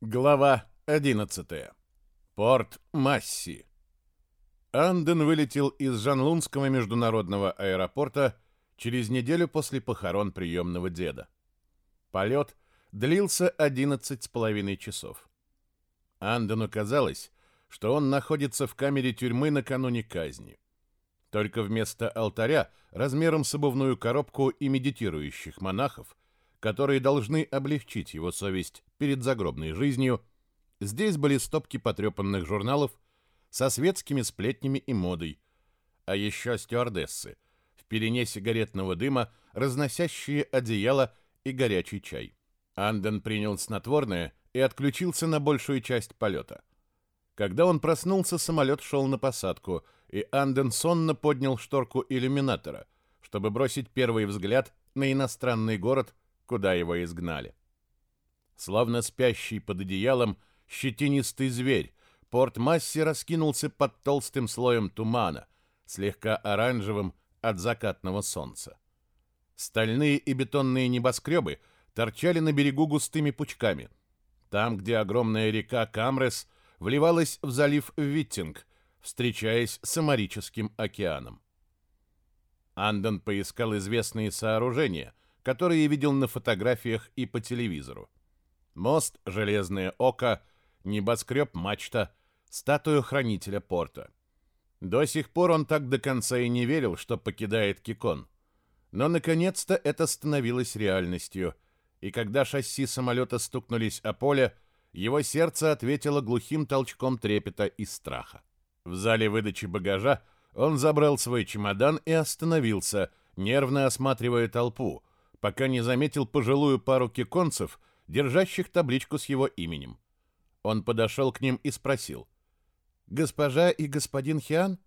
Глава 11. Порт Масси. Анден вылетел из Жанлунского международного аэропорта через неделю после похорон приемного деда. Полет длился 11 с половиной часов. Андену казалось, что он находится в камере тюрьмы накануне казни. Только вместо алтаря размером с обувную коробку и медитирующих монахов – которые должны облегчить его совесть перед загробной жизнью, здесь были стопки потрепанных журналов со светскими сплетнями и модой, а еще стюардессы в пелене сигаретного дыма, разносящие одеяло и горячий чай. Анден принял снотворное и отключился на большую часть полета. Когда он проснулся, самолет шел на посадку, и Анден сонно поднял шторку иллюминатора, чтобы бросить первый взгляд на иностранный город – куда его изгнали. Словно спящий под одеялом щетинистый зверь, порт Масси раскинулся под толстым слоем тумана, слегка оранжевым от закатного солнца. Стальные и бетонные небоскребы торчали на берегу густыми пучками. Там, где огромная река Камрес вливалась в залив Виттинг, встречаясь с Амарическим океаном. Андон поискал известные сооружения, которые видел на фотографиях и по телевизору. Мост, железное око, небоскреб, мачта, статую хранителя порта. До сих пор он так до конца и не верил, что покидает Кикон. Но, наконец-то, это становилось реальностью, и когда шасси самолета стукнулись о поле, его сердце ответило глухим толчком трепета и страха. В зале выдачи багажа он забрал свой чемодан и остановился, нервно осматривая толпу, пока не заметил пожилую пару киконцев, держащих табличку с его именем. Он подошел к ним и спросил. «Госпожа и господин Хиан?»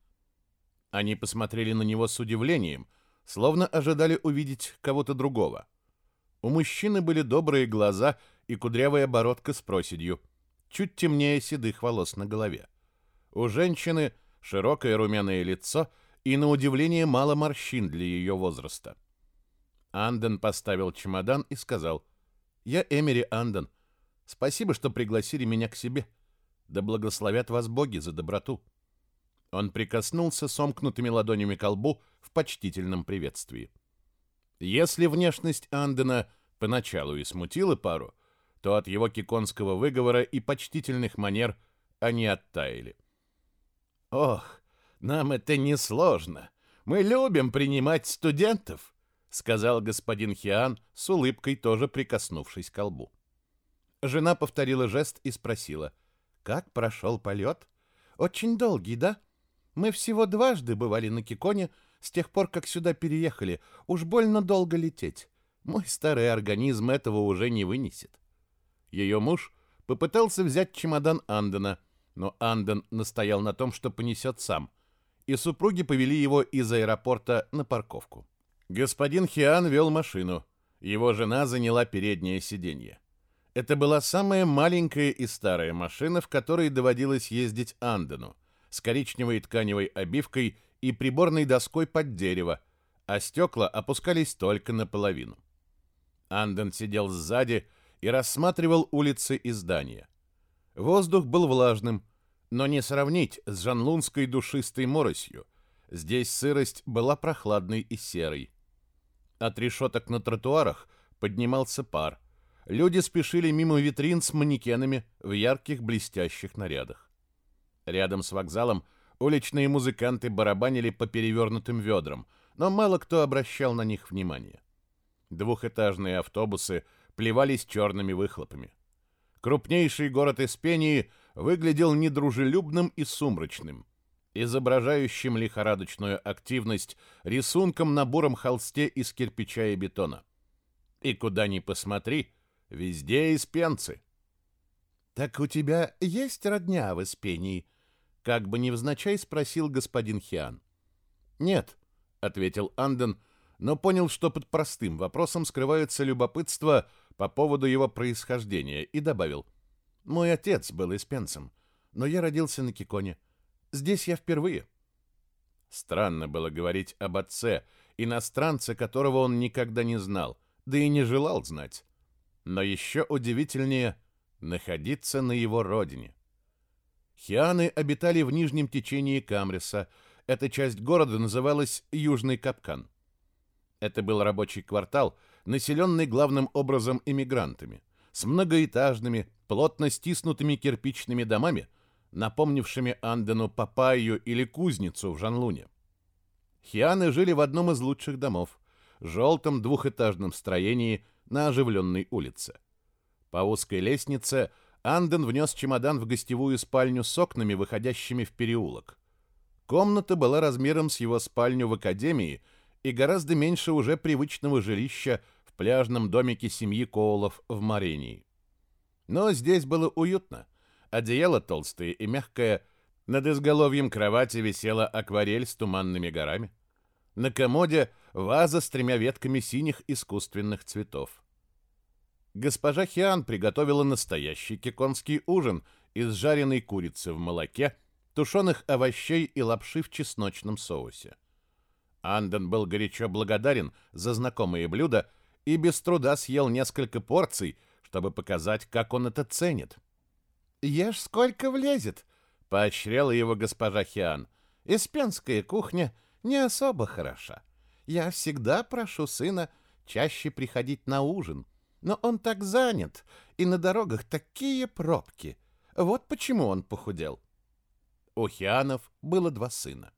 Они посмотрели на него с удивлением, словно ожидали увидеть кого-то другого. У мужчины были добрые глаза и кудрявая бородка с проседью, чуть темнее седых волос на голове. У женщины широкое румяное лицо и, на удивление, мало морщин для ее возраста. Анден поставил чемодан и сказал, «Я Эмери Анден. Спасибо, что пригласили меня к себе. Да благословят вас боги за доброту». Он прикоснулся сомкнутыми ладонями к лбу в почтительном приветствии. Если внешность Андена поначалу и смутила пару, то от его киконского выговора и почтительных манер они оттаяли. «Ох, нам это несложно. Мы любим принимать студентов», сказал господин Хиан с улыбкой, тоже прикоснувшись к колбу. Жена повторила жест и спросила, «Как прошел полет?» «Очень долгий, да? Мы всего дважды бывали на Киконе с тех пор, как сюда переехали. Уж больно долго лететь. Мой старый организм этого уже не вынесет». Ее муж попытался взять чемодан Андена, но Анден настоял на том, что понесет сам, и супруги повели его из аэропорта на парковку. Господин Хиан вел машину. Его жена заняла переднее сиденье. Это была самая маленькая и старая машина, в которой доводилось ездить Андену, с коричневой тканевой обивкой и приборной доской под дерево, а стекла опускались только наполовину. Анден сидел сзади и рассматривал улицы и здания. Воздух был влажным, но не сравнить с жанлунской душистой моросью. Здесь сырость была прохладной и серой. От решеток на тротуарах поднимался пар. Люди спешили мимо витрин с манекенами в ярких блестящих нарядах. Рядом с вокзалом уличные музыканты барабанили по перевернутым ведрам, но мало кто обращал на них внимание. Двухэтажные автобусы плевались черными выхлопами. Крупнейший город Испении выглядел недружелюбным и сумрачным изображающим лихорадочную активность рисунком на буром холсте из кирпича и бетона. И куда ни посмотри, везде испенцы. «Так у тебя есть родня в Испении?» Как бы невзначай спросил господин Хиан. «Нет», — ответил Анден, но понял, что под простым вопросом скрывается любопытство по поводу его происхождения, и добавил. «Мой отец был испенцем, но я родился на Киконе». Здесь я впервые. Странно было говорить об отце, иностранце, которого он никогда не знал, да и не желал знать. Но еще удивительнее находиться на его родине. Хианы обитали в нижнем течении Камриса. Эта часть города называлась Южный Капкан. Это был рабочий квартал, населенный главным образом иммигрантами, с многоэтажными, плотно стиснутыми кирпичными домами, напомнившими Андену Папайю или кузницу в Жанлуне. Хианы жили в одном из лучших домов, желтом двухэтажном строении на оживленной улице. По узкой лестнице Анден внес чемодан в гостевую спальню с окнами, выходящими в переулок. Комната была размером с его спальню в академии и гораздо меньше уже привычного жилища в пляжном домике семьи Коулов в Марении. Но здесь было уютно. Одеяло толстое и мягкое, над изголовьем кровати висела акварель с туманными горами. На комоде ваза с тремя ветками синих искусственных цветов. Госпожа Хиан приготовила настоящий кеконский ужин из жареной курицы в молоке, тушеных овощей и лапши в чесночном соусе. Анден был горячо благодарен за знакомые блюда и без труда съел несколько порций, чтобы показать, как он это ценит. «Ешь сколько влезет», — поощряла его госпожа Хиан. «Испенская кухня не особо хороша. Я всегда прошу сына чаще приходить на ужин, но он так занят, и на дорогах такие пробки. Вот почему он похудел. У Хианов было два сына.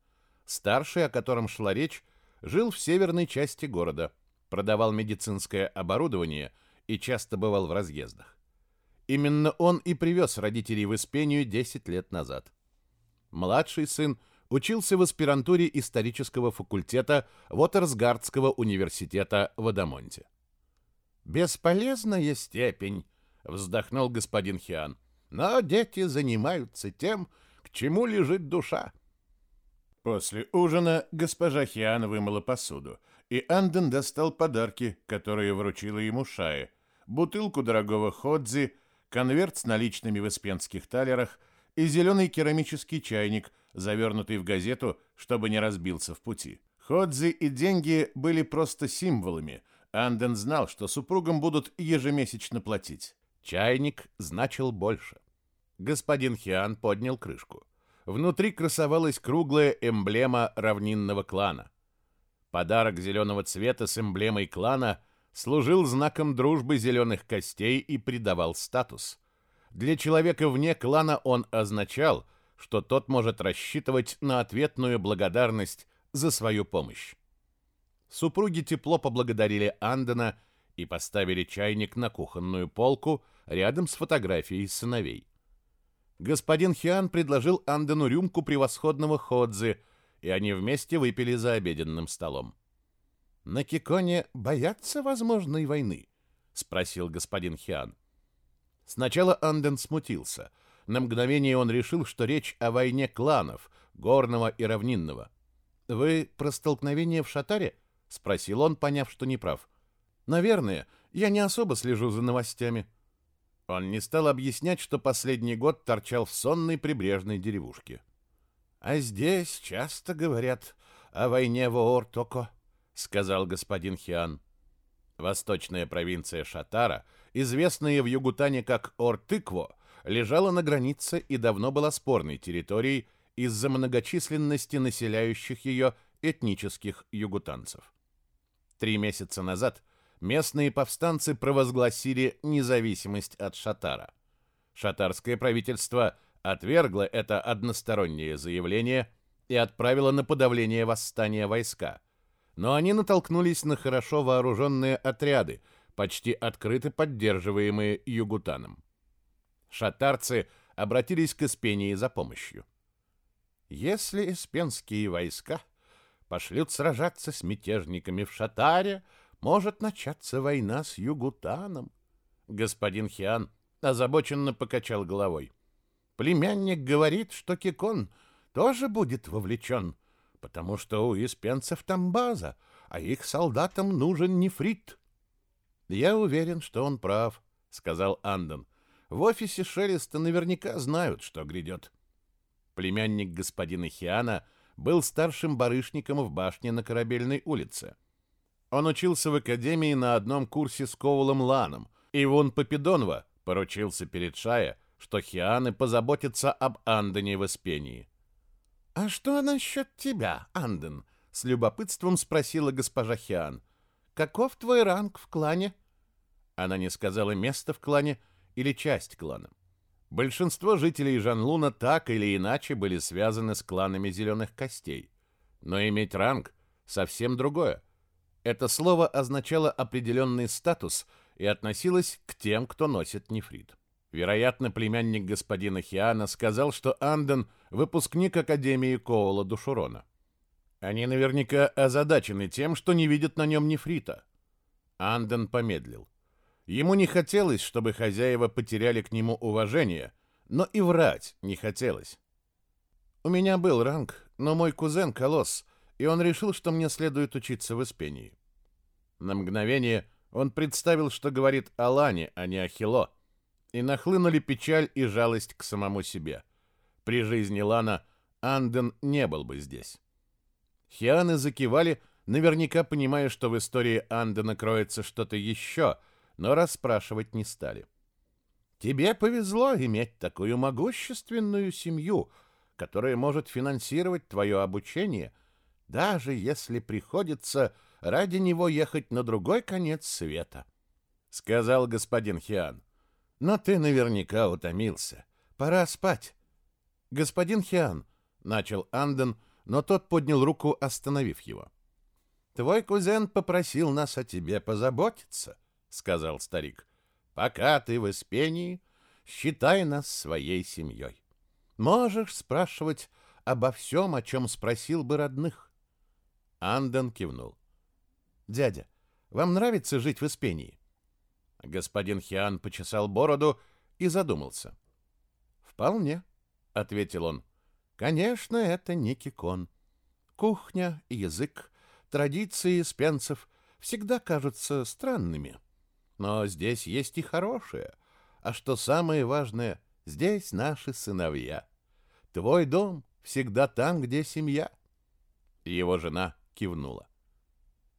Старший, о котором шла речь, жил в северной части города, продавал медицинское оборудование и часто бывал в разъездах. Именно он и привез родителей в Испению 10 лет назад. Младший сын учился в аспирантуре исторического факультета Вотерсгардского университета в Адамонте. «Бесполезная степень», — вздохнул господин Хиан. «Но дети занимаются тем, к чему лежит душа». После ужина госпожа Хиан вымыла посуду, и Анден достал подарки, которые вручила ему Шае. Бутылку дорогого ходзи, конверт с наличными в испенских талерах и зеленый керамический чайник, завернутый в газету, чтобы не разбился в пути. Ходзи и деньги были просто символами — Анден знал, что супругам будут ежемесячно платить. Чайник значил больше. Господин Хиан поднял крышку. Внутри красовалась круглая эмблема равнинного клана. Подарок зеленого цвета с эмблемой клана служил знаком дружбы зеленых костей и придавал статус. Для человека вне клана он означал, что тот может рассчитывать на ответную благодарность за свою помощь. Супруги тепло поблагодарили Андена и поставили чайник на кухонную полку рядом с фотографией сыновей. Господин Хиан предложил Андену рюмку превосходного ходзи, и они вместе выпили за обеденным столом. «На Киконе боятся возможной войны?» — спросил господин Хиан. Сначала Анден смутился. На мгновение он решил, что речь о войне кланов, горного и равнинного. «Вы про столкновение в Шатаре?» — спросил он, поняв, что не прав. «Наверное, я не особо слежу за новостями». Он не стал объяснять, что последний год торчал в сонной прибрежной деревушке. «А здесь часто говорят о войне в Оортоко», — сказал господин Хиан. Восточная провинция Шатара, известная в Югутане как Ортыкво, лежала на границе и давно была спорной территорией из-за многочисленности населяющих ее этнических югутанцев. Три месяца назад местные повстанцы провозгласили независимость от Шатара. Шатарское правительство отвергло это одностороннее заявление и отправило на подавление восстания войска. Но они натолкнулись на хорошо вооруженные отряды, почти открыто поддерживаемые Югутаном. Шатарцы обратились к Испении за помощью. Если испенские войска пошлют сражаться с мятежниками в Шатаре, может начаться война с Югутаном. Господин Хиан озабоченно покачал головой. Племянник говорит, что Кикон тоже будет вовлечен, потому что у испенцев там база, а их солдатам нужен нефрит. Я уверен, что он прав, сказал Андон. В офисе Шелеста наверняка знают, что грядет. Племянник господина Хиана был старшим барышником в башне на Корабельной улице. Он учился в академии на одном курсе с Коулом Ланом, и Вон Попидонова Поручился перед Шая, что Хианы позаботятся об Андене в Испении. «А что насчет тебя, Анден?» — с любопытством спросила госпожа Хиан. «Каков твой ранг в клане?» Она не сказала место в клане или часть клана. Большинство жителей Жанлуна так или иначе были связаны с кланами зеленых костей. Но иметь ранг — совсем другое. Это слово означало определенный статус и относилось к тем, кто носит нефрит. Вероятно, племянник господина Хиана сказал, что Анден — выпускник Академии Коула Душурона. Они наверняка озадачены тем, что не видят на нем нефрита. Анден помедлил. Ему не хотелось, чтобы хозяева потеряли к нему уважение, но и врать не хотелось. У меня был ранг, но мой кузен — колосс, и он решил, что мне следует учиться в Испении. На мгновение он представил, что говорит о Лане, а не о Хило, и нахлынули печаль и жалость к самому себе. При жизни Лана Анден не был бы здесь. Хианы закивали, наверняка понимая, что в истории Андена кроется что-то еще — но расспрашивать не стали. Тебе повезло иметь такую могущественную семью, которая может финансировать твое обучение, даже если приходится ради него ехать на другой конец света, — сказал господин Хиан. Но ты наверняка утомился. Пора спать. Господин Хиан, — начал Анден, но тот поднял руку, остановив его. Твой кузен попросил нас о тебе позаботиться сказал старик. Пока ты в Испении, считай нас своей семьей. Можешь спрашивать обо всем, о чем спросил бы родных. Анден кивнул. Дядя, вам нравится жить в Испении? Господин Хиан почесал бороду и задумался. Вполне, ответил он. Конечно, это не Кикон. Кухня, язык, традиции спенцев всегда кажутся странными. Но здесь есть и хорошее. А что самое важное, здесь наши сыновья. Твой дом всегда там, где семья. Его жена кивнула.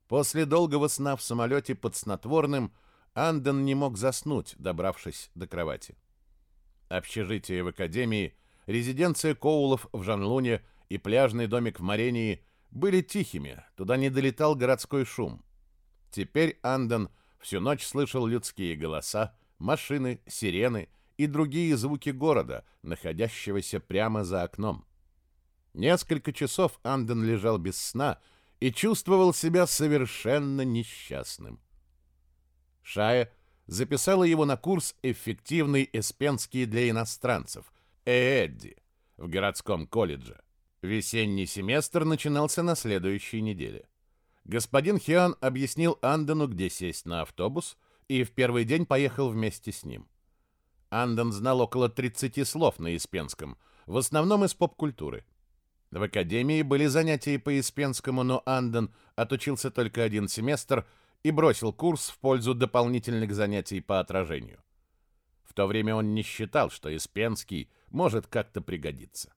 После долгого сна в самолете под снотворным Анден не мог заснуть, добравшись до кровати. Общежитие в академии, резиденция Коулов в Жанлуне и пляжный домик в Марении были тихими, туда не долетал городской шум. Теперь Анден – Всю ночь слышал людские голоса, машины, сирены и другие звуки города, находящегося прямо за окном. Несколько часов Анден лежал без сна и чувствовал себя совершенно несчастным. Шая записала его на курс «Эффективный эспенский для иностранцев» ЭЭДДИ в городском колледже. Весенний семестр начинался на следующей неделе. Господин Хиан объяснил Андену, где сесть на автобус, и в первый день поехал вместе с ним. Анден знал около 30 слов на испенском, в основном из поп-культуры. В академии были занятия по испенскому, но Анден отучился только один семестр и бросил курс в пользу дополнительных занятий по отражению. В то время он не считал, что испенский может как-то пригодиться.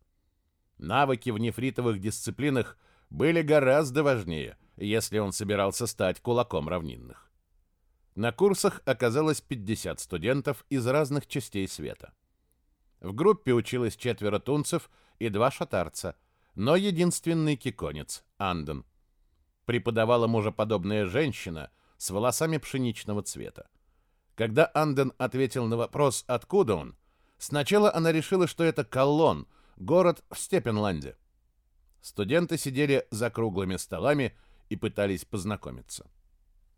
Навыки в нефритовых дисциплинах были гораздо важнее – если он собирался стать кулаком равнинных. На курсах оказалось 50 студентов из разных частей света. В группе училось четверо тунцев и два шатарца, но единственный киконец, Анден. Преподавала мужеподобная женщина с волосами пшеничного цвета. Когда Анден ответил на вопрос, откуда он, сначала она решила, что это Коллон, город в Степенланде. Студенты сидели за круглыми столами и пытались познакомиться.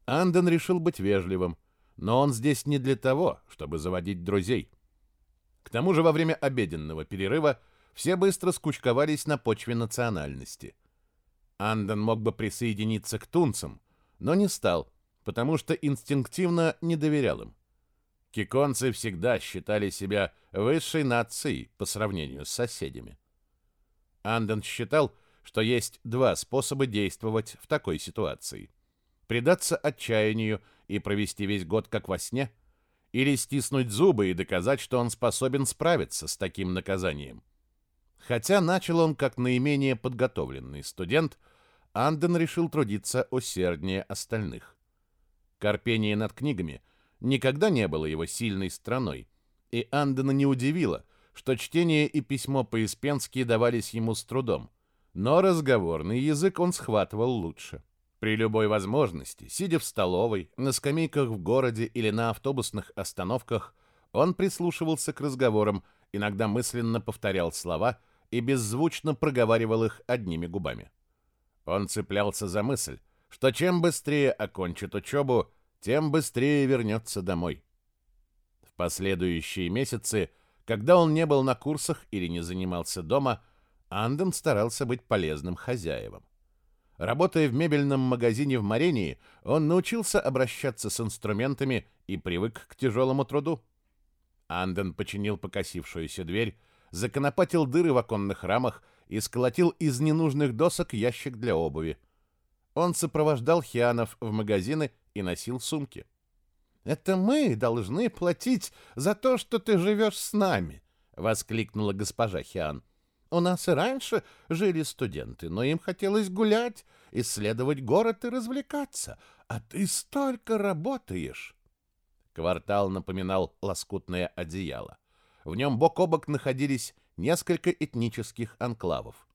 Анден решил быть вежливым, но он здесь не для того, чтобы заводить друзей. К тому же во время обеденного перерыва все быстро скучковались на почве национальности. Анден мог бы присоединиться к тунцам, но не стал, потому что инстинктивно не доверял им. Киконцы всегда считали себя высшей нацией по сравнению с соседями. Анден считал, что есть два способа действовать в такой ситуации. Предаться отчаянию и провести весь год как во сне, или стиснуть зубы и доказать, что он способен справиться с таким наказанием. Хотя начал он как наименее подготовленный студент, Анден решил трудиться усерднее остальных. Корпение над книгами никогда не было его сильной стороной, и Андена не удивило, что чтение и письмо по-испенски давались ему с трудом, но разговорный язык он схватывал лучше. При любой возможности, сидя в столовой, на скамейках в городе или на автобусных остановках, он прислушивался к разговорам, иногда мысленно повторял слова и беззвучно проговаривал их одними губами. Он цеплялся за мысль, что чем быстрее окончит учебу, тем быстрее вернется домой. В последующие месяцы, когда он не был на курсах или не занимался дома, Анден старался быть полезным хозяевам. Работая в мебельном магазине в Марении, он научился обращаться с инструментами и привык к тяжелому труду. Анден починил покосившуюся дверь, законопатил дыры в оконных рамах и сколотил из ненужных досок ящик для обуви. Он сопровождал Хианов в магазины и носил сумки. «Это мы должны платить за то, что ты живешь с нами!» — воскликнула госпожа Хиан. «У нас и раньше жили студенты, но им хотелось гулять, исследовать город и развлекаться, а ты столько работаешь!» Квартал напоминал лоскутное одеяло. В нем бок о бок находились несколько этнических анклавов.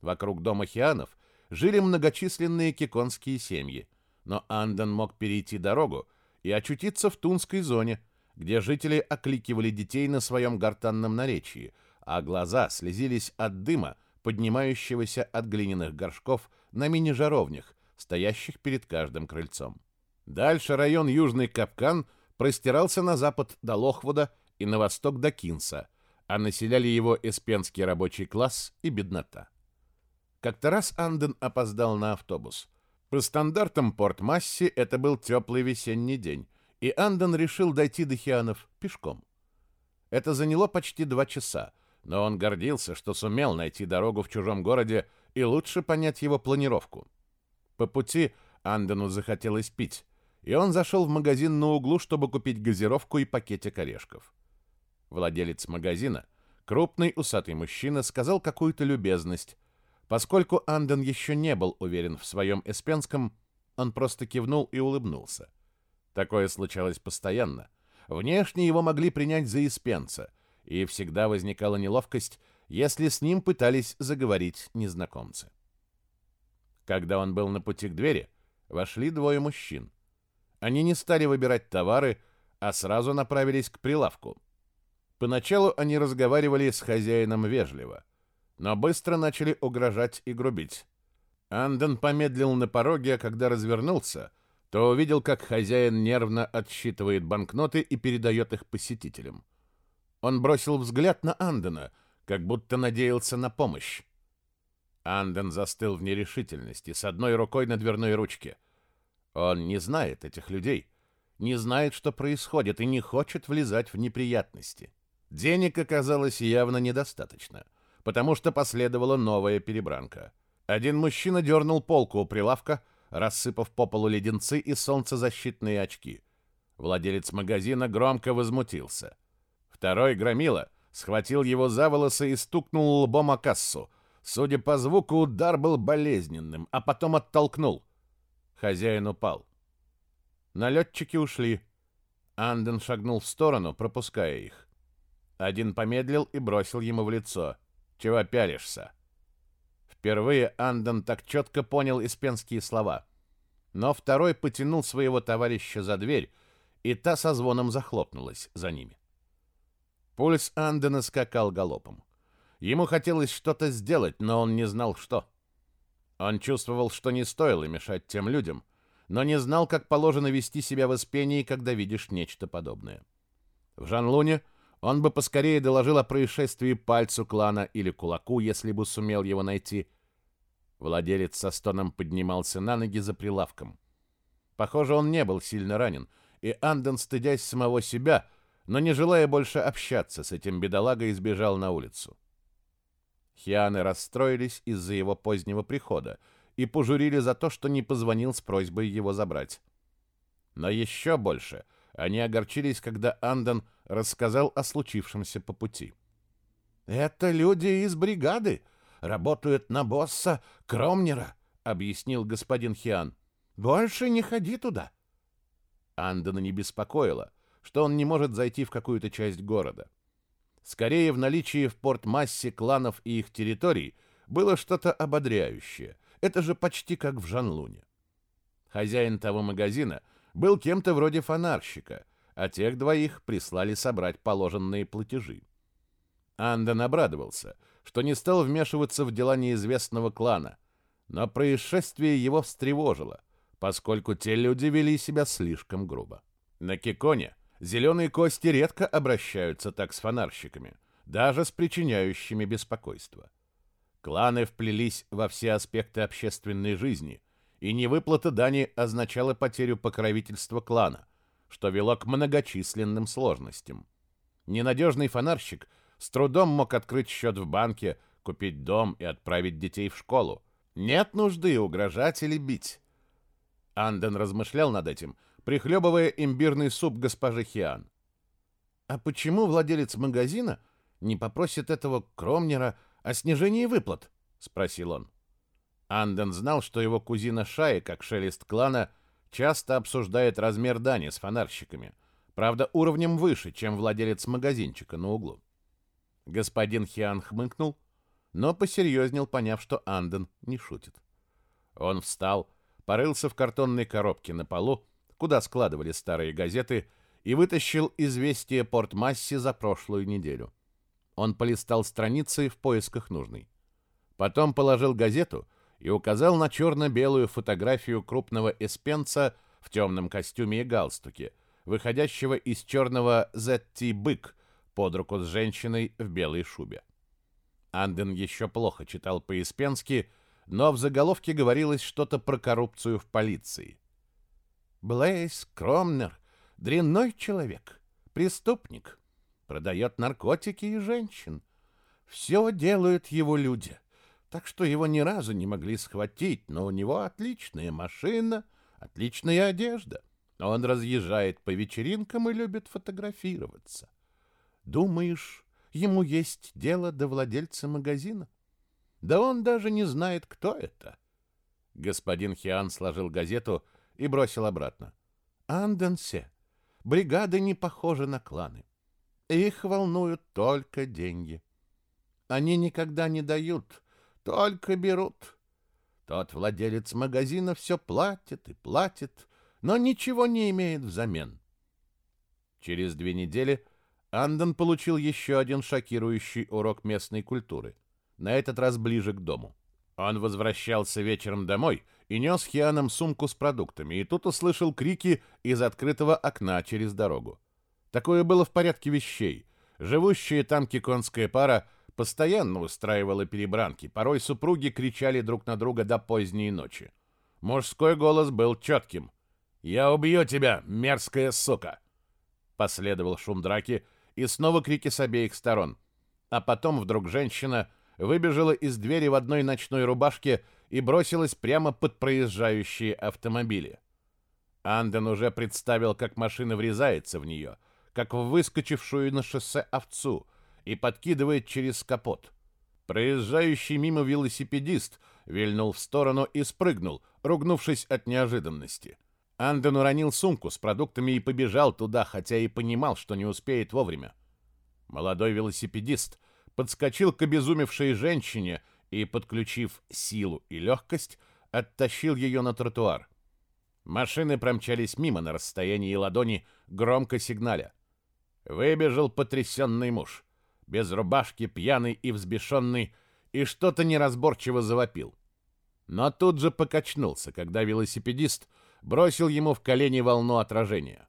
Вокруг дома Хианов жили многочисленные киконские семьи, но Анден мог перейти дорогу и очутиться в Тунской зоне, где жители окликивали детей на своем гортанном наречии, а глаза слезились от дыма, поднимающегося от глиняных горшков на мини-жаровнях, стоящих перед каждым крыльцом. Дальше район Южный Капкан простирался на запад до Лохвуда и на восток до Кинса, а населяли его эспенский рабочий класс и беднота. Как-то раз Анден опоздал на автобус. По стандартам Порт-Масси это был теплый весенний день, и Анден решил дойти до Хианов пешком. Это заняло почти два часа, но он гордился, что сумел найти дорогу в чужом городе и лучше понять его планировку. По пути Андену захотелось пить, и он зашел в магазин на углу, чтобы купить газировку и пакетик орешков. Владелец магазина, крупный усатый мужчина, сказал какую-то любезность. Поскольку Анден еще не был уверен в своем эспенском, он просто кивнул и улыбнулся. Такое случалось постоянно. Внешне его могли принять за испенца, и всегда возникала неловкость, если с ним пытались заговорить незнакомцы. Когда он был на пути к двери, вошли двое мужчин. Они не стали выбирать товары, а сразу направились к прилавку. Поначалу они разговаривали с хозяином вежливо, но быстро начали угрожать и грубить. Анден помедлил на пороге, а когда развернулся, то увидел, как хозяин нервно отсчитывает банкноты и передает их посетителям. Он бросил взгляд на Андена, как будто надеялся на помощь. Анден застыл в нерешительности, с одной рукой на дверной ручке. Он не знает этих людей, не знает, что происходит, и не хочет влезать в неприятности. Денег оказалось явно недостаточно, потому что последовала новая перебранка. Один мужчина дернул полку у прилавка, рассыпав по полу леденцы и солнцезащитные очки. Владелец магазина громко возмутился. Второй громила схватил его за волосы и стукнул лбом о кассу. Судя по звуку, удар был болезненным, а потом оттолкнул. Хозяин упал. Налетчики ушли. Анден шагнул в сторону, пропуская их. Один помедлил и бросил ему в лицо. «Чего пялишься?» Впервые Анден так четко понял испенские слова. Но второй потянул своего товарища за дверь, и та со звоном захлопнулась за ними. Пульс Андена скакал галопом. Ему хотелось что-то сделать, но он не знал, что. Он чувствовал, что не стоило мешать тем людям, но не знал, как положено вести себя в Испении, когда видишь нечто подобное. В Жанлуне он бы поскорее доложил о происшествии пальцу клана или кулаку, если бы сумел его найти. Владелец со стоном поднимался на ноги за прилавком. Похоже, он не был сильно ранен, и Анден, стыдясь самого себя, но не желая больше общаться с этим бедолагой, избежал на улицу. Хианы расстроились из-за его позднего прихода и пожурили за то, что не позвонил с просьбой его забрать. Но еще больше они огорчились, когда Андон рассказал о случившемся по пути. «Это люди из бригады, работают на босса Кромнера», — объяснил господин Хиан. «Больше не ходи туда». Андена не беспокоило, что он не может зайти в какую-то часть города. Скорее, в наличии в Порт-Массе кланов и их территорий было что-то ободряющее. Это же почти как в Жанлуне. Хозяин того магазина был кем-то вроде фонарщика, а тех двоих прислали собрать положенные платежи. Анден обрадовался, что не стал вмешиваться в дела неизвестного клана, но происшествие его встревожило, поскольку те люди вели себя слишком грубо. На Киконе зеленые кости редко обращаются так с фонарщиками, даже с причиняющими беспокойство. Кланы вплелись во все аспекты общественной жизни, и невыплата дани означала потерю покровительства клана, что вело к многочисленным сложностям. Ненадежный фонарщик с трудом мог открыть счет в банке, купить дом и отправить детей в школу. Нет нужды угрожать или бить. Анден размышлял над этим, прихлебывая имбирный суп госпожи Хиан. А почему владелец магазина не попросит этого Кромнера о снижении выплат? спросил он. Анден знал, что его кузина Шай, как шелест клана, часто обсуждает размер дани с фонарщиками, правда, уровнем выше, чем владелец магазинчика на углу. Господин Хиан хмыкнул, но посерьезнел, поняв, что Анден не шутит. Он встал, порылся в картонной коробке на полу, куда складывали старые газеты, и вытащил известие Портмасси за прошлую неделю. Он полистал страницы в поисках нужной. Потом положил газету и указал на черно-белую фотографию крупного эспенца в темном костюме и галстуке, выходящего из черного ZT «Бык» под руку с женщиной в белой шубе. Анден еще плохо читал по-испенски, но в заголовке говорилось что-то про коррупцию в полиции. Блейз Кромнер — дрянной человек, преступник, продает наркотики и женщин. Все делают его люди, так что его ни разу не могли схватить, но у него отличная машина, отличная одежда. Он разъезжает по вечеринкам и любит фотографироваться. Думаешь, ему есть дело до владельца магазина? Да он даже не знает, кто это. Господин Хиан сложил газету и бросил обратно. Анденсе. Бригады не похожи на кланы. Их волнуют только деньги. Они никогда не дают, только берут. Тот владелец магазина все платит и платит, но ничего не имеет взамен. Через две недели Анден получил еще один шокирующий урок местной культуры — на этот раз ближе к дому. Он возвращался вечером домой и нес Хианом сумку с продуктами, и тут услышал крики из открытого окна через дорогу. Такое было в порядке вещей. Живущая там киконская пара постоянно устраивала перебранки, порой супруги кричали друг на друга до поздней ночи. Мужской голос был четким. «Я убью тебя, мерзкая сука!» Последовал шум драки и снова крики с обеих сторон. А потом вдруг женщина выбежала из двери в одной ночной рубашке и бросилась прямо под проезжающие автомобили. Анден уже представил, как машина врезается в нее, как в выскочившую на шоссе овцу, и подкидывает через капот. Проезжающий мимо велосипедист вильнул в сторону и спрыгнул, ругнувшись от неожиданности. Анден уронил сумку с продуктами и побежал туда, хотя и понимал, что не успеет вовремя. Молодой велосипедист подскочил к обезумевшей женщине и, подключив силу и легкость, оттащил ее на тротуар. Машины промчались мимо на расстоянии ладони, громко сигналя. Выбежал потрясенный муж, без рубашки, пьяный и взбешенный, и что-то неразборчиво завопил. Но тут же покачнулся, когда велосипедист бросил ему в колени волну отражения.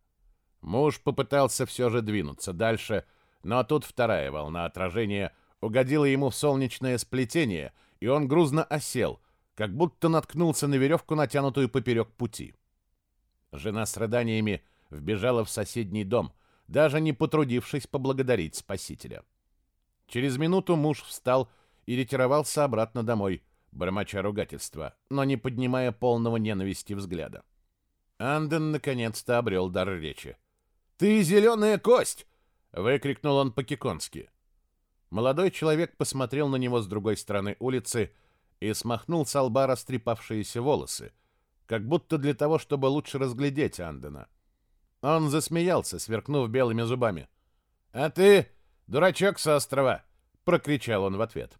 Муж попытался все же двинуться дальше, но тут вторая волна отражения угодила ему в солнечное сплетение, и он грузно осел, как будто наткнулся на веревку, натянутую поперек пути. Жена с рыданиями вбежала в соседний дом, даже не потрудившись поблагодарить спасителя. Через минуту муж встал и ретировался обратно домой, бормоча ругательства, но не поднимая полного ненависти взгляда. Анден наконец-то обрел дар речи. «Ты зеленая кость!» — выкрикнул он по-киконски. Молодой человек посмотрел на него с другой стороны улицы и смахнул с лба растрепавшиеся волосы, как будто для того, чтобы лучше разглядеть Андена. Он засмеялся, сверкнув белыми зубами. «А ты, дурачок с острова!» — прокричал он в ответ.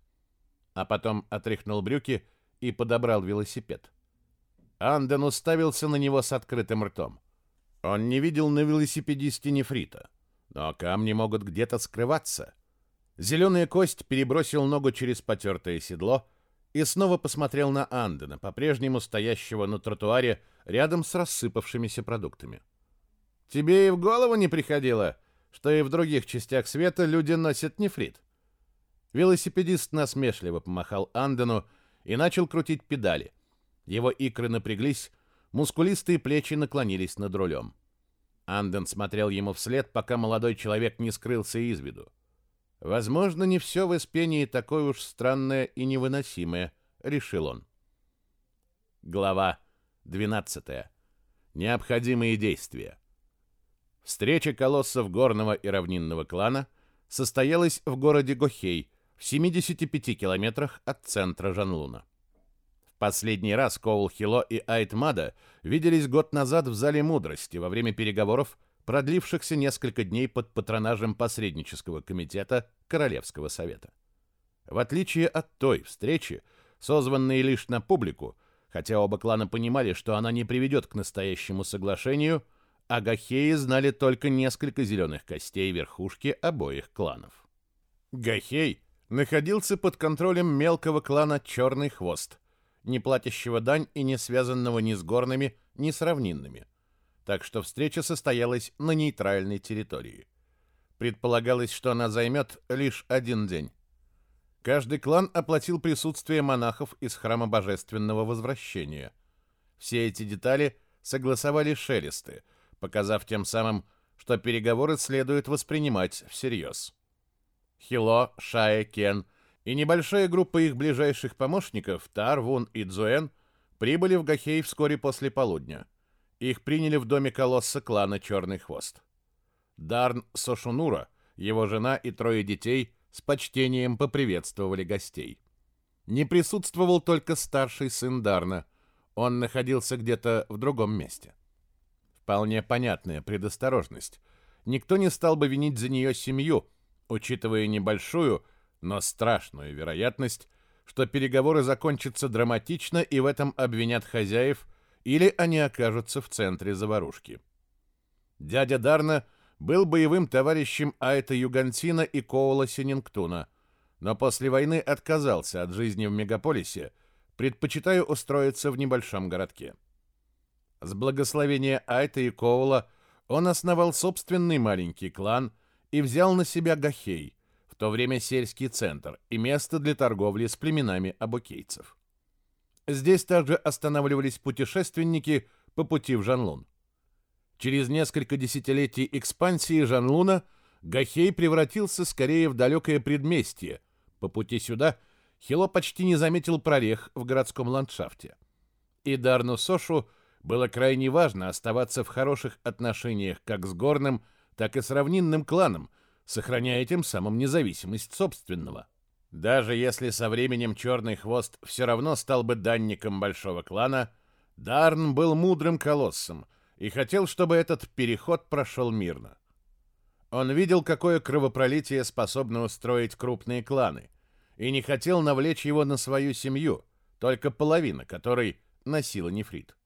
А потом отряхнул брюки и подобрал велосипед. Анден уставился на него с открытым ртом. Он не видел на велосипедисте нефрита, но камни могут где-то скрываться. Зеленая кость перебросил ногу через потертое седло и снова посмотрел на Андена, по-прежнему стоящего на тротуаре рядом с рассыпавшимися продуктами. «Тебе и в голову не приходило, что и в других частях света люди носят нефрит?» Велосипедист насмешливо помахал Андену и начал крутить педали. Его икры напряглись, мускулистые плечи наклонились над рулем. Анден смотрел ему вслед, пока молодой человек не скрылся из виду. Возможно, не все в Эспении такое уж странное и невыносимое, решил он. Глава 12. Необходимые действия. Встреча колоссов горного и равнинного клана состоялась в городе Гохей, в 75 километрах от центра Жанлуна. В последний раз Коул Хило и Айтмада виделись год назад в Зале Мудрости во время переговоров продлившихся несколько дней под патронажем посреднического комитета Королевского совета. В отличие от той встречи, созванной лишь на публику, хотя оба клана понимали, что она не приведет к настоящему соглашению, Агахеи знали только несколько зеленых костей верхушки обоих кланов. Гахей находился под контролем мелкого клана Черный Хвост, не платящего дань и не связанного ни с горными, ни с равнинными – так что встреча состоялась на нейтральной территории. Предполагалось, что она займет лишь один день. Каждый клан оплатил присутствие монахов из храма Божественного Возвращения. Все эти детали согласовали шелесты, показав тем самым, что переговоры следует воспринимать всерьез. Хило, Шая, Кен и небольшая группа их ближайших помощников, Тар, Вун и Дзуэн, прибыли в Гахей вскоре после полудня. Их приняли в доме колосса клана Черный Хвост. Дарн Сошунура, его жена и трое детей с почтением поприветствовали гостей. Не присутствовал только старший сын Дарна. Он находился где-то в другом месте. Вполне понятная предосторожность. Никто не стал бы винить за нее семью, учитывая небольшую, но страшную вероятность, что переговоры закончатся драматично и в этом обвинят хозяев – или они окажутся в центре заварушки. Дядя Дарна был боевым товарищем Айта Югантина и Коула Синингтуна, но после войны отказался от жизни в мегаполисе, предпочитая устроиться в небольшом городке. С благословения Айта и Коула он основал собственный маленький клан и взял на себя Гахей, в то время сельский центр и место для торговли с племенами абукейцев. Здесь также останавливались путешественники по пути в Жанлун. Через несколько десятилетий экспансии Жанлуна Гахей превратился скорее в далекое предместье. По пути сюда Хило почти не заметил прорех в городском ландшафте. И Дарну Сошу было крайне важно оставаться в хороших отношениях как с горным, так и с равнинным кланом, сохраняя тем самым независимость собственного. Даже если со временем Черный Хвост все равно стал бы данником большого клана, Дарн был мудрым колоссом и хотел, чтобы этот переход прошел мирно. Он видел, какое кровопролитие способны устроить крупные кланы, и не хотел навлечь его на свою семью, только половина которой носила нефрит.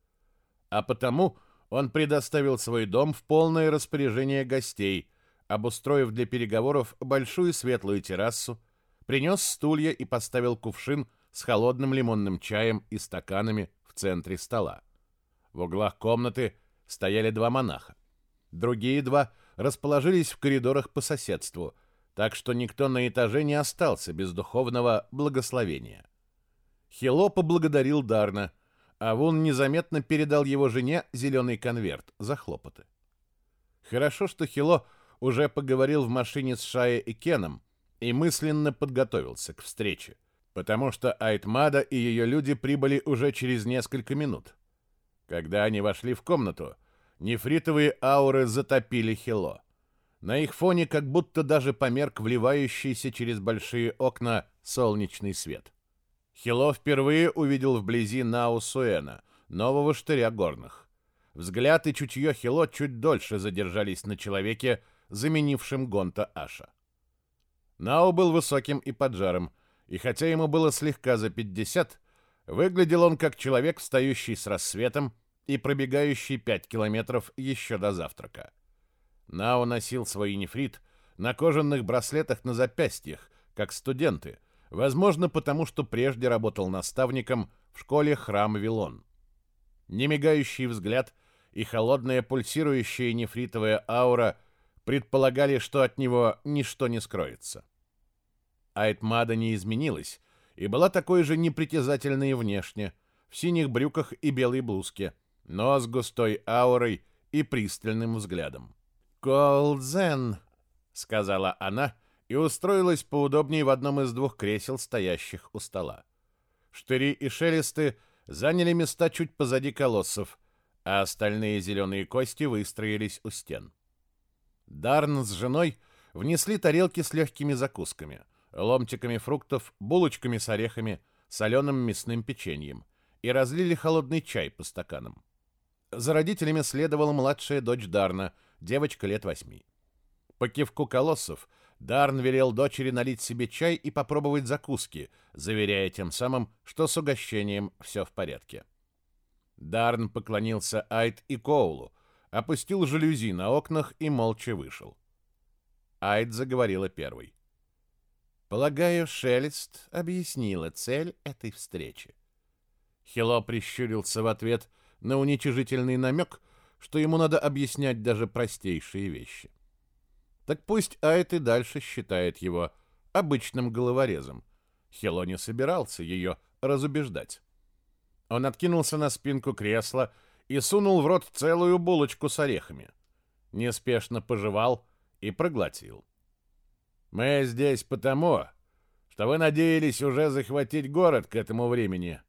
А потому он предоставил свой дом в полное распоряжение гостей, обустроив для переговоров большую светлую террасу, принес стулья и поставил кувшин с холодным лимонным чаем и стаканами в центре стола. В углах комнаты стояли два монаха. Другие два расположились в коридорах по соседству, так что никто на этаже не остался без духовного благословения. Хило поблагодарил Дарна, а Вун незаметно передал его жене зеленый конверт за хлопоты. Хорошо, что Хило уже поговорил в машине с Шаей и Кеном, и мысленно подготовился к встрече, потому что Айтмада и ее люди прибыли уже через несколько минут. Когда они вошли в комнату, нефритовые ауры затопили Хило. На их фоне как будто даже померк вливающийся через большие окна солнечный свет. Хило впервые увидел вблизи Нау Суэна, нового штыря горных. взгляд и чутье Хило чуть дольше задержались на человеке, заменившем Гонта Аша. Нао был высоким и поджаром, и хотя ему было слегка за 50, выглядел он как человек, встающий с рассветом и пробегающий 5 километров еще до завтрака. Нао носил свой нефрит на кожаных браслетах на запястьях, как студенты, возможно, потому что прежде работал наставником в школе Храм Вилон. Немигающий взгляд и холодная пульсирующая нефритовая аура предполагали, что от него ничто не скроется. Айтмада не изменилась и была такой же непритязательной внешне, в синих брюках и белой блузке, но с густой аурой и пристальным взглядом. «Колдзен», — сказала она и устроилась поудобнее в одном из двух кресел, стоящих у стола. Штыри и шелесты заняли места чуть позади колоссов, а остальные зеленые кости выстроились у стен. Дарн с женой внесли тарелки с легкими закусками, ломтиками фруктов, булочками с орехами, соленым мясным печеньем и разлили холодный чай по стаканам. За родителями следовала младшая дочь Дарна, девочка лет восьми. По кивку колоссов Дарн велел дочери налить себе чай и попробовать закуски, заверяя тем самым, что с угощением все в порядке. Дарн поклонился Айд и Коулу, опустил жалюзи на окнах и молча вышел. Айд заговорила первой. Полагаю, Шелест объяснила цель этой встречи. Хило прищурился в ответ на уничижительный намек, что ему надо объяснять даже простейшие вещи. Так пусть Айт и дальше считает его обычным головорезом. Хило не собирался ее разубеждать. Он откинулся на спинку кресла и сунул в рот целую булочку с орехами. Неспешно пожевал и проглотил. Мы здесь потому, что вы надеялись уже захватить город к этому времени,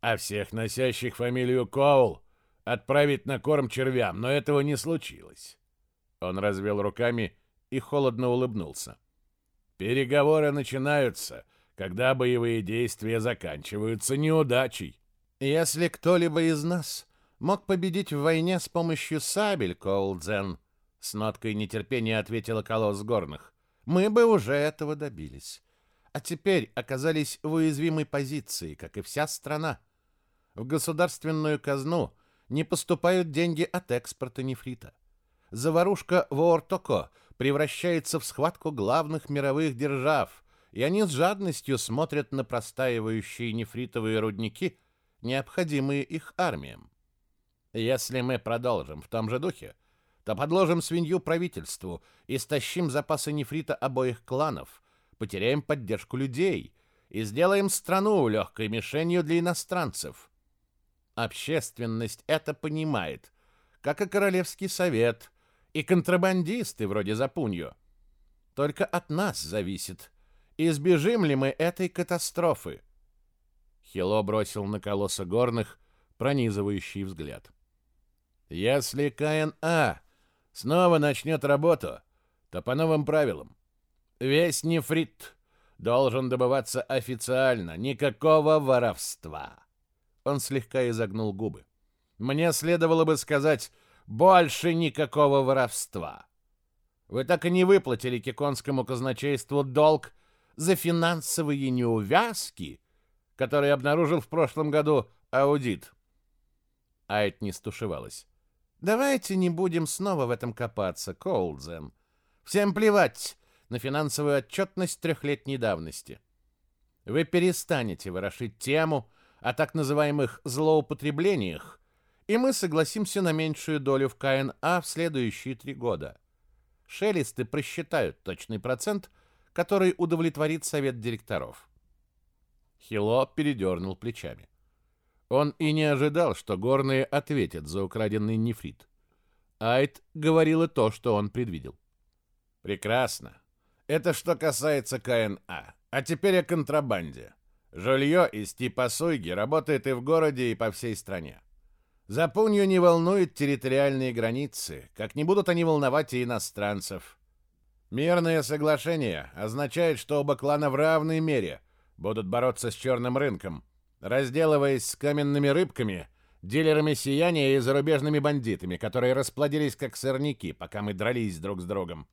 а всех носящих фамилию Коул отправить на корм червям, но этого не случилось. Он развел руками и холодно улыбнулся. Переговоры начинаются, когда боевые действия заканчиваются неудачей. Если кто-либо из нас мог победить в войне с помощью сабель, Коулдзен, с ноткой нетерпения ответила колосс горных, мы бы уже этого добились. А теперь оказались в уязвимой позиции, как и вся страна. В государственную казну не поступают деньги от экспорта нефрита. Заварушка в Ортоко превращается в схватку главных мировых держав, и они с жадностью смотрят на простаивающие нефритовые рудники, необходимые их армиям. Если мы продолжим в том же духе, то подложим свинью правительству, истощим запасы нефрита обоих кланов, потеряем поддержку людей и сделаем страну легкой мишенью для иностранцев. Общественность это понимает, как и Королевский совет, и контрабандисты вроде Запунью. Только от нас зависит, избежим ли мы этой катастрофы. Хило бросил на колосса горных пронизывающий взгляд. Если КНА снова начнет работу, то по новым правилам. Весь нефрит должен добываться официально, никакого воровства. Он слегка изогнул губы. Мне следовало бы сказать больше никакого воровства. Вы так и не выплатили киконскому казначейству долг за финансовые неувязки, которые обнаружил в прошлом году аудит. Айт не стушевалась. Давайте не будем снова в этом копаться, Коулдзен. Всем плевать на финансовую отчетность трехлетней давности. Вы перестанете ворошить тему о так называемых злоупотреблениях, и мы согласимся на меньшую долю в КНА в следующие три года. Шелесты просчитают точный процент, который удовлетворит совет директоров. Хило передернул плечами. Он и не ожидал, что горные ответят за украденный нефрит. Айт говорила то, что он предвидел. «Прекрасно. Это что касается КНА. А теперь о контрабанде. Жилье из типа Суйги работает и в городе, и по всей стране. Запунью не волнует территориальные границы, как не будут они волновать и иностранцев. Мирное соглашение означает, что оба клана в равной мере будут бороться с черным рынком, разделываясь с каменными рыбками дилерами сияния и зарубежными бандитами, которые расплодились как сорняки, пока мы дрались друг с другом.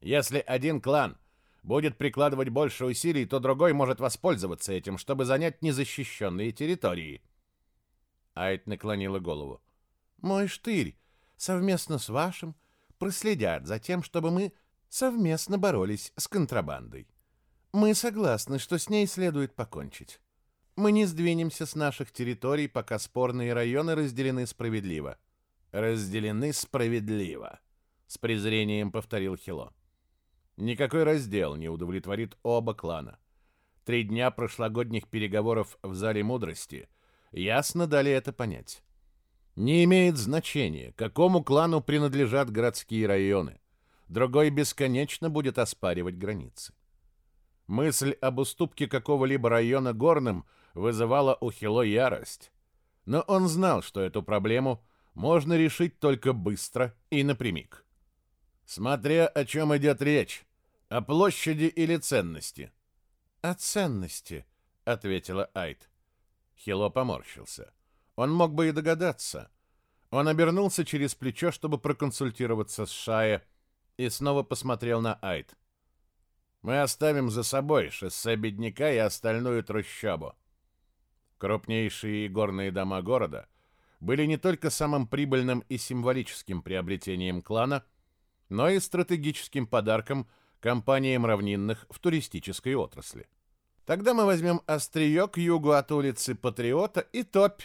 Если один клан будет прикладывать больше усилий, то другой может воспользоваться этим, чтобы занять незащищенные территории. Айт наклонила голову. «Мой штырь совместно с вашим проследят за тем, чтобы мы совместно боролись с контрабандой. Мы согласны, что с ней следует покончить. Мы не сдвинемся с наших территорий, пока спорные районы разделены справедливо. Разделены справедливо, с презрением повторил Хило. Никакой раздел не удовлетворит оба клана. Три дня прошлогодних переговоров в Зале Мудрости ясно дали это понять. Не имеет значения, какому клану принадлежат городские районы. Другой бесконечно будет оспаривать границы. Мысль об уступке какого-либо района горным – вызывала у Хило ярость. Но он знал, что эту проблему можно решить только быстро и напрямик. Смотря о чем идет речь, о площади или ценности. «О ценности», — ответила Айт. Хило поморщился. Он мог бы и догадаться. Он обернулся через плечо, чтобы проконсультироваться с Шая, и снова посмотрел на Айт. «Мы оставим за собой шоссе бедняка и остальную трущобу. Крупнейшие горные дома города были не только самым прибыльным и символическим приобретением клана, но и стратегическим подарком компаниям равнинных в туристической отрасли. Тогда мы возьмем острие к югу от улицы Патриота и топь.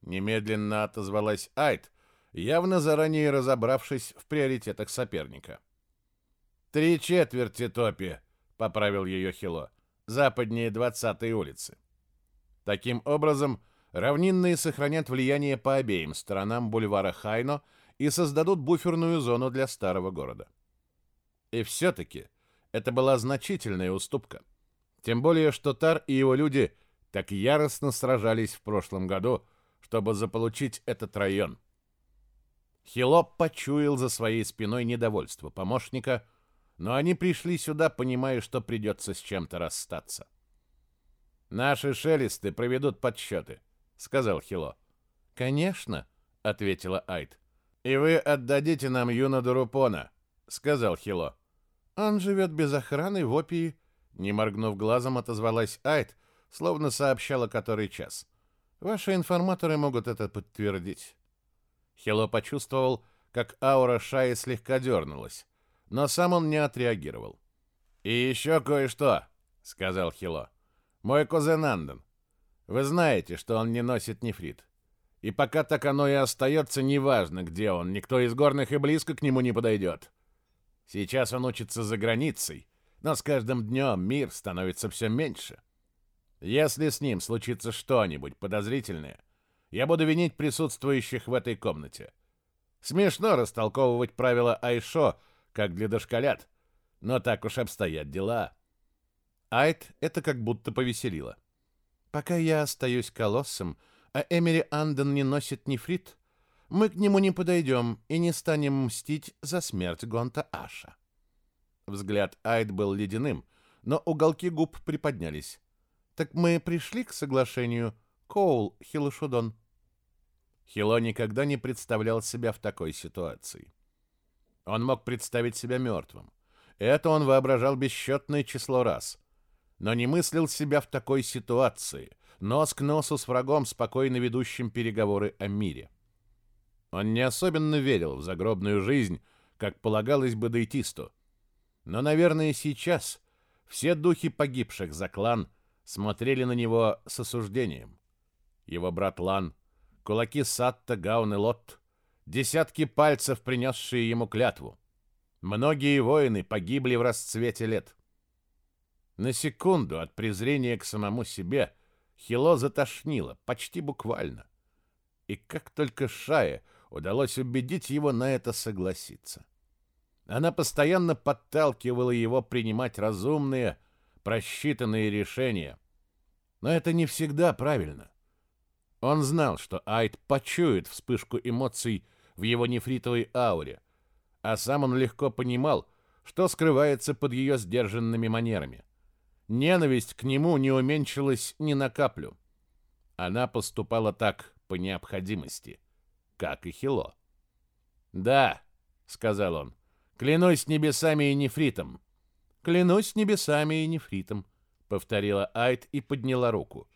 Немедленно отозвалась Айт, явно заранее разобравшись в приоритетах соперника. «Три четверти топи», — поправил ее Хило, — «западнее 20-й улицы». Таким образом, равнинные сохранят влияние по обеим сторонам бульвара Хайно и создадут буферную зону для старого города. И все-таки это была значительная уступка. Тем более, что Тар и его люди так яростно сражались в прошлом году, чтобы заполучить этот район. Хилоп почуял за своей спиной недовольство помощника, но они пришли сюда, понимая, что придется с чем-то расстаться. Наши шелесты проведут подсчеты, сказал Хило. Конечно, ответила Айт. И вы отдадите нам Юна Дурупона, сказал Хило. Он живет без охраны в опии, не моргнув глазом, отозвалась Айт, словно сообщала который час. Ваши информаторы могут это подтвердить. Хило почувствовал, как аура Шаи слегка дернулась, но сам он не отреагировал. «И еще кое-что», — сказал Хило. Мой кузен Андон. Вы знаете, что он не носит нефрит. И пока так оно и остается, неважно, где он, никто из горных и близко к нему не подойдет. Сейчас он учится за границей, но с каждым днем мир становится все меньше. Если с ним случится что-нибудь подозрительное, я буду винить присутствующих в этой комнате. Смешно растолковывать правила Айшо, как для дошколят, но так уж обстоят дела. Айт это как будто повеселило. Пока я остаюсь колоссом, а Эмери Анден не носит нефрит, мы к нему не подойдем и не станем мстить за смерть Гонта Аша. Взгляд Айт был ледяным, но уголки губ приподнялись. Так мы пришли к соглашению, Коул Хилошудон. Хило никогда не представлял себя в такой ситуации. Он мог представить себя мертвым. Это он воображал бесчетное число раз но не мыслил себя в такой ситуации, нос к носу с врагом, спокойно ведущим переговоры о мире. Он не особенно верил в загробную жизнь, как полагалось бы дейтисту. Но, наверное, сейчас все духи погибших за клан смотрели на него с осуждением. Его брат Лан, кулаки Сатта, Гаун и Лот, десятки пальцев, принесшие ему клятву. Многие воины погибли в расцвете лет. На секунду от презрения к самому себе Хило затошнило, почти буквально. И как только Шае удалось убедить его на это согласиться. Она постоянно подталкивала его принимать разумные, просчитанные решения. Но это не всегда правильно. Он знал, что Айд почует вспышку эмоций в его нефритовой ауре, а сам он легко понимал, что скрывается под ее сдержанными манерами. Ненависть к нему не уменьшилась ни на каплю. Она поступала так по необходимости, как и Хило. «Да», — сказал он, — «клянусь небесами и нефритом». «Клянусь небесами и нефритом», — повторила Айт и подняла руку.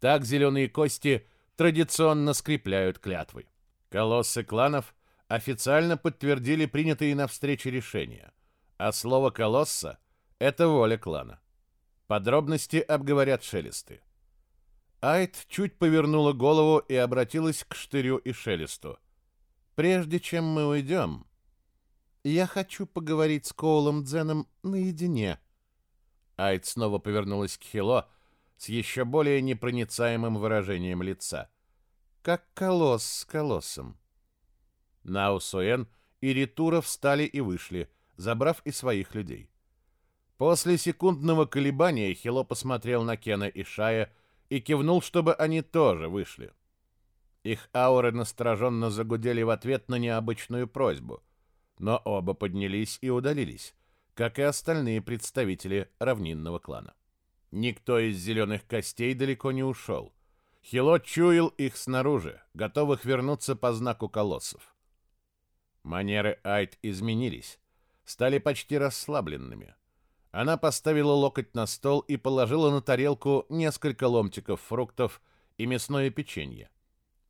Так зеленые кости традиционно скрепляют клятвы. Колоссы кланов официально подтвердили принятые на встрече решения, а слово «колосса» — это воля клана. Подробности обговорят шелесты. Айт чуть повернула голову и обратилась к Штырю и Шелесту. «Прежде чем мы уйдем, я хочу поговорить с Коулом Дзеном наедине». Айт снова повернулась к Хило с еще более непроницаемым выражением лица. «Как колосс с колоссом». Наусуэн и Ритура встали и вышли, забрав и своих людей. После секундного колебания Хило посмотрел на Кена и Шая и кивнул, чтобы они тоже вышли. Их ауры настороженно загудели в ответ на необычную просьбу, но оба поднялись и удалились, как и остальные представители равнинного клана. Никто из зеленых костей далеко не ушел. Хило чуял их снаружи, готовых вернуться по знаку колоссов. Манеры Айт изменились, стали почти расслабленными. Она поставила локоть на стол и положила на тарелку несколько ломтиков фруктов и мясное печенье.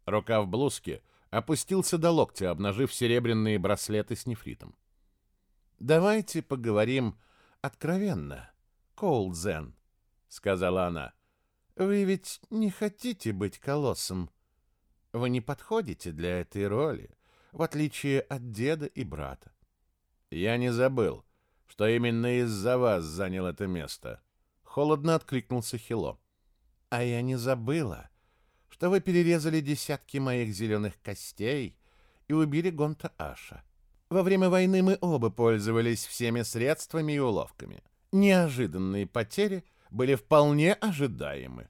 Рука в блузке опустился до локтя, обнажив серебряные браслеты с нефритом. «Давайте поговорим откровенно, Коулдзен», — сказала она. «Вы ведь не хотите быть колоссом. Вы не подходите для этой роли, в отличие от деда и брата». «Я не забыл», — что именно из-за вас занял это место. Холодно откликнулся Хило. А я не забыла, что вы перерезали десятки моих зеленых костей и убили Гонта Аша. Во время войны мы оба пользовались всеми средствами и уловками. Неожиданные потери были вполне ожидаемы.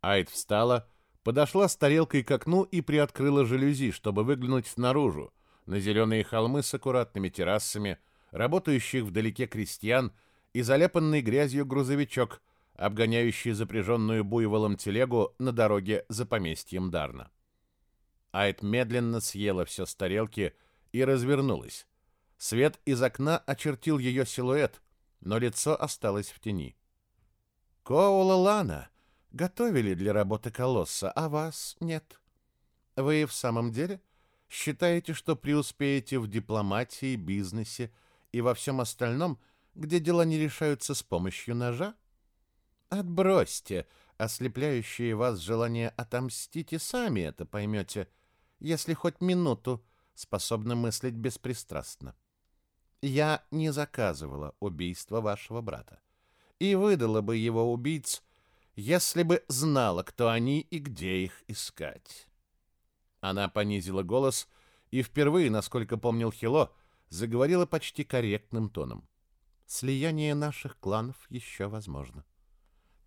Айд встала, подошла с тарелкой к окну и приоткрыла жалюзи, чтобы выглянуть наружу, на зеленые холмы с аккуратными террасами, работающих вдалеке крестьян и заляпанный грязью грузовичок, обгоняющий запряженную буйволом телегу на дороге за поместьем Дарна. Айт медленно съела все с тарелки и развернулась. Свет из окна очертил ее силуэт, но лицо осталось в тени. «Коула Лана готовили для работы колосса, а вас нет. Вы в самом деле считаете, что преуспеете в дипломатии, бизнесе и во всем остальном, где дела не решаются с помощью ножа? Отбросьте ослепляющие вас желание отомстить и сами это поймете, если хоть минуту способны мыслить беспристрастно. Я не заказывала убийство вашего брата и выдала бы его убийц, если бы знала, кто они и где их искать. Она понизила голос и впервые, насколько помнил Хило, заговорила почти корректным тоном. Слияние наших кланов еще возможно.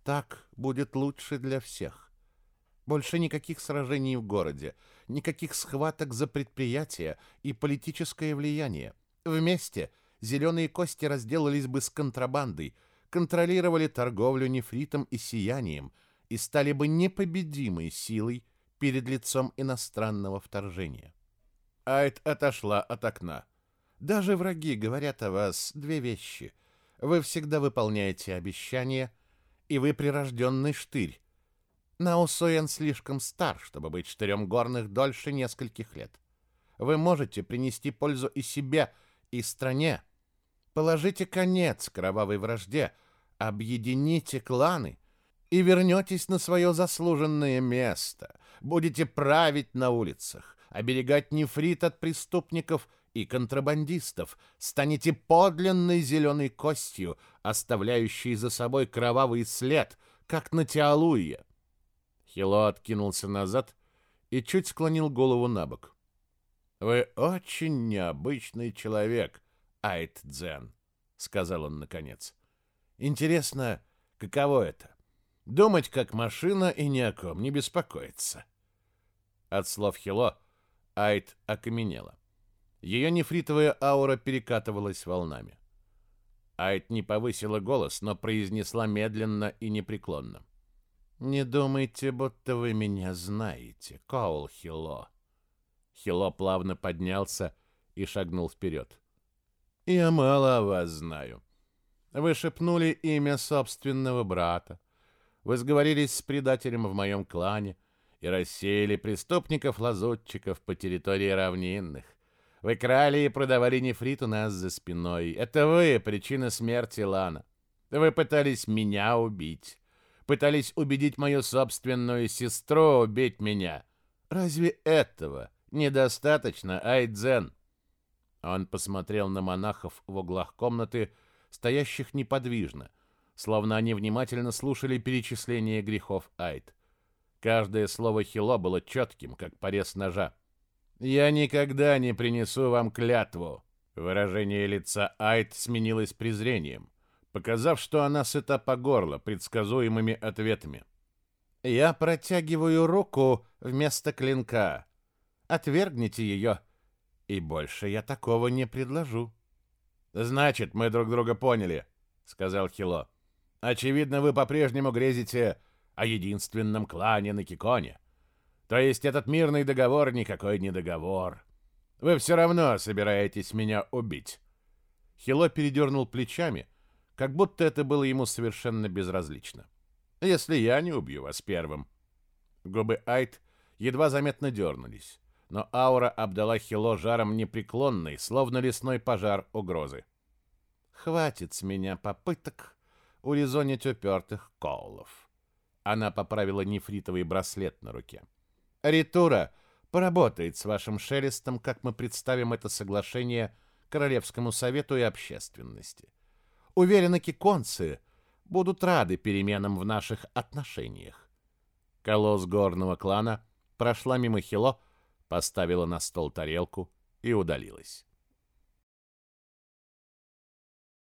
Так будет лучше для всех. Больше никаких сражений в городе, никаких схваток за предприятия и политическое влияние. Вместе зеленые кости разделались бы с контрабандой, контролировали торговлю нефритом и сиянием и стали бы непобедимой силой перед лицом иностранного вторжения. Айт отошла от окна. Даже враги говорят о вас две вещи. Вы всегда выполняете обещания, и вы прирожденный штырь. Наусоен слишком стар, чтобы быть штырем горных дольше нескольких лет. Вы можете принести пользу и себе, и стране. Положите конец кровавой вражде, объедините кланы и вернетесь на свое заслуженное место. Будете править на улицах, оберегать нефрит от преступников и контрабандистов, станете подлинной зеленой костью, оставляющей за собой кровавый след, как на Теалуе. Хило откинулся назад и чуть склонил голову на бок. «Вы очень необычный человек, Айт Дзен», — сказал он наконец. «Интересно, каково это? Думать как машина и ни о ком не беспокоиться». От слов Хило Айт окаменела. Ее нефритовая аура перекатывалась волнами. Айт не повысила голос, но произнесла медленно и непреклонно. Не думайте, будто вы меня знаете, Коул Хило. Хило плавно поднялся и шагнул вперед. Я мало о вас знаю. Вы шепнули имя собственного брата. Вы сговорились с предателем в моем клане и рассеяли преступников-лазутчиков по территории равнинных. Вы крали и продавали нефрит у нас за спиной. Это вы причина смерти Лана. Вы пытались меня убить. Пытались убедить мою собственную сестру убить меня. Разве этого недостаточно, Айдзен? Он посмотрел на монахов в углах комнаты, стоящих неподвижно, словно они внимательно слушали перечисление грехов Айд. Каждое слово Хило было четким, как порез ножа. «Я никогда не принесу вам клятву!» Выражение лица Айд сменилось презрением, показав, что она сыта по горло предсказуемыми ответами. «Я протягиваю руку вместо клинка. Отвергните ее, и больше я такого не предложу». «Значит, мы друг друга поняли», — сказал Хило. «Очевидно, вы по-прежнему грезите о единственном клане на Киконе. То есть этот мирный договор никакой не договор. Вы все равно собираетесь меня убить». Хило передернул плечами, как будто это было ему совершенно безразлично. «Если я не убью вас первым». Губы Айт едва заметно дернулись, но аура обдала Хило жаром непреклонной, словно лесной пожар угрозы. «Хватит с меня попыток урезонить упертых колов». Она поправила нефритовый браслет на руке. Ритура поработает с вашим шелестом, как мы представим это соглашение Королевскому совету и общественности. Уверена, киконцы будут рады переменам в наших отношениях. Колосс горного клана прошла мимо Хило, поставила на стол тарелку и удалилась.